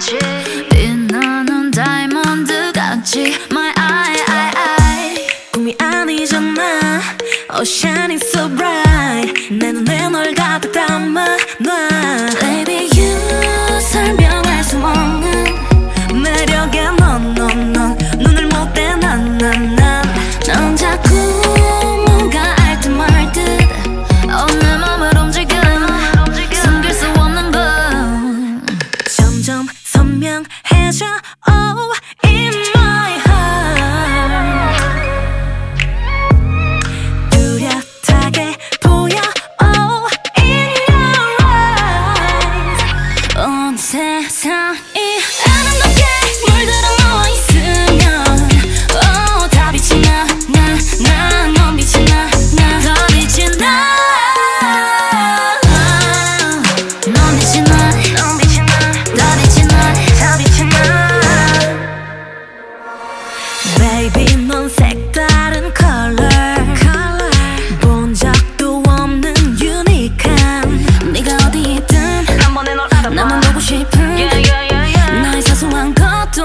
같이. 빛나는 같이. My 꿈이 아니잖아. Oh shining so bright. 선명해져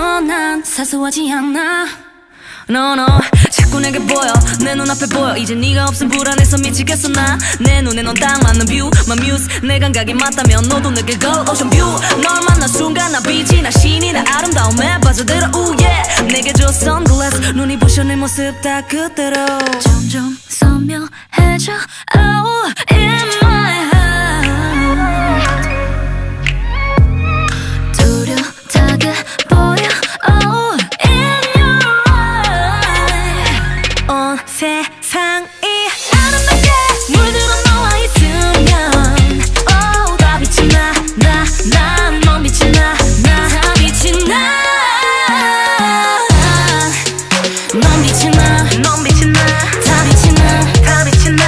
것도 난 사소하지 않아. No no 자꾸 내게 보여. 내 눈앞에 보여. 이제 네가 없음 불안해서 미치겠어 나. 내 눈에 넌 딱 맞는 view My muse 내 감각이 맞다면 너도 내게 go ocean view. 널 만난 순간 나 빛이 나 신이 나 아름다움에 빠져들어. Ooh yeah. 내게 줘 sunglass 눈이 부셔 내 모습 다 그대로. 점점 선명해져. Oh in my 넌 빛이 나넌 빛이 나다 빛이 나다 빛이 나.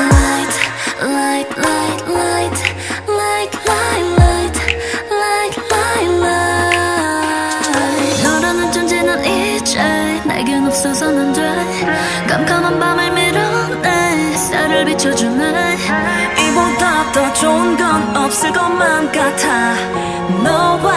Light light light light light light light light light light. 너라는 존재는 이제 내겐 없어서는 돼. 깜깜한 밤을 밀어내 쌀을 비춰주네. 이보다 더 좋은 건 없을 것만 같아. 너와